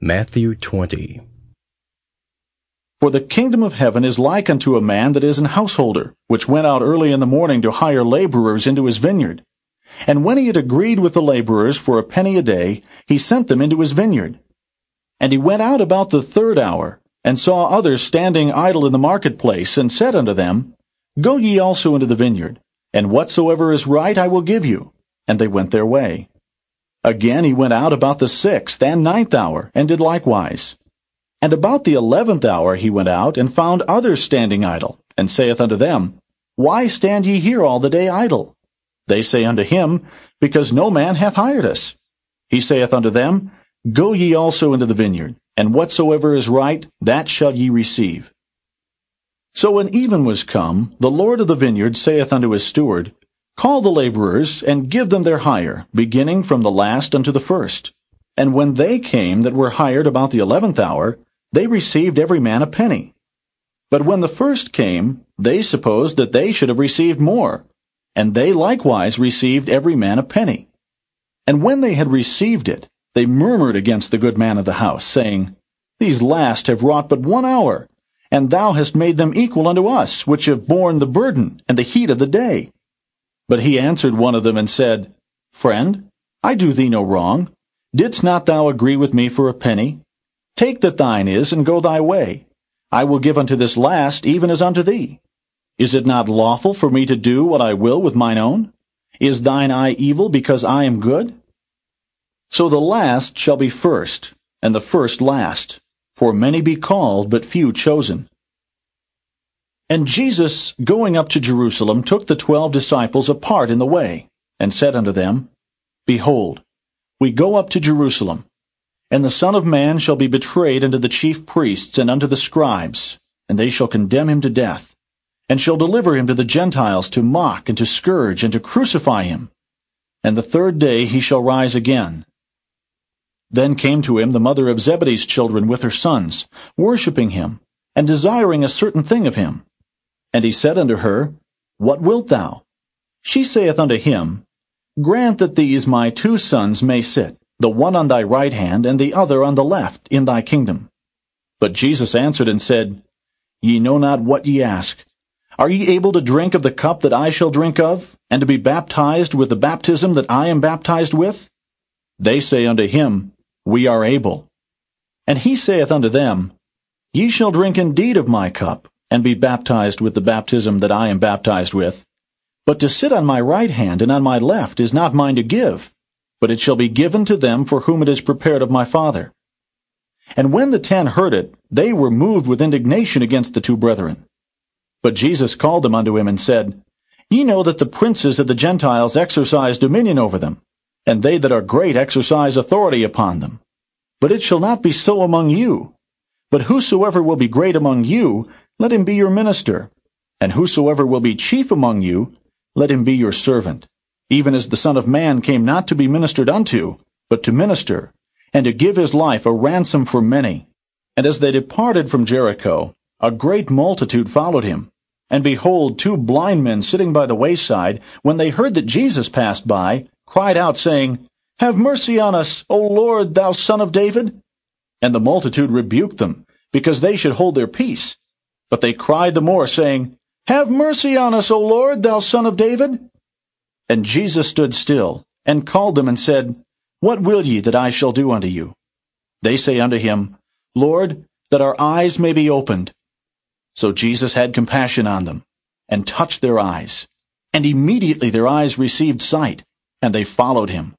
Matthew 20 For the kingdom of heaven is like unto a man that is an householder, which went out early in the morning to hire laborers into his vineyard. And when he had agreed with the laborers for a penny a day, he sent them into his vineyard. And he went out about the third hour, and saw others standing idle in the marketplace, and said unto them, Go ye also into the vineyard, and whatsoever is right I will give you. And they went their way. Again he went out about the sixth and ninth hour, and did likewise. And about the eleventh hour he went out, and found others standing idle, and saith unto them, Why stand ye here all the day idle? They say unto him, Because no man hath hired us. He saith unto them, Go ye also into the vineyard, and whatsoever is right, that shall ye receive. So when even was come, the Lord of the vineyard saith unto his steward, Call the laborers, and give them their hire, beginning from the last unto the first. And when they came that were hired about the eleventh hour, they received every man a penny. But when the first came, they supposed that they should have received more, and they likewise received every man a penny. And when they had received it, they murmured against the good man of the house, saying, These last have wrought but one hour, and thou hast made them equal unto us, which have borne the burden and the heat of the day. But he answered one of them and said, Friend, I do thee no wrong. Didst not thou agree with me for a penny? Take that thine is, and go thy way. I will give unto this last even as unto thee. Is it not lawful for me to do what I will with mine own? Is thine eye evil because I am good? So the last shall be first, and the first last. For many be called, but few chosen. And Jesus, going up to Jerusalem, took the twelve disciples apart in the way, and said unto them, Behold, we go up to Jerusalem, and the Son of Man shall be betrayed unto the chief priests and unto the scribes, and they shall condemn him to death, and shall deliver him to the Gentiles to mock and to scourge and to crucify him. And the third day he shall rise again. Then came to him the mother of Zebedee's children with her sons, worshipping him, and desiring a certain thing of him. And he said unto her, What wilt thou? She saith unto him, Grant that these my two sons may sit, the one on thy right hand, and the other on the left, in thy kingdom. But Jesus answered and said, Ye know not what ye ask. Are ye able to drink of the cup that I shall drink of, and to be baptized with the baptism that I am baptized with? They say unto him, We are able. And he saith unto them, Ye shall drink indeed of my cup, and be baptized with the baptism that I am baptized with. But to sit on my right hand and on my left is not mine to give, but it shall be given to them for whom it is prepared of my Father. And when the ten heard it, they were moved with indignation against the two brethren. But Jesus called them unto him and said, Ye know that the princes of the Gentiles exercise dominion over them, and they that are great exercise authority upon them. But it shall not be so among you. But whosoever will be great among you, let him be your minister. And whosoever will be chief among you, let him be your servant. Even as the Son of Man came not to be ministered unto, but to minister, and to give his life a ransom for many. And as they departed from Jericho, a great multitude followed him. And behold, two blind men sitting by the wayside, when they heard that Jesus passed by, cried out, saying, Have mercy on us, O Lord, thou Son of David. And the multitude rebuked them, because they should hold their peace. But they cried the more, saying, Have mercy on us, O Lord, thou Son of David. And Jesus stood still, and called them, and said, What will ye that I shall do unto you? They say unto him, Lord, that our eyes may be opened. So Jesus had compassion on them, and touched their eyes. And immediately their eyes received sight, and they followed him.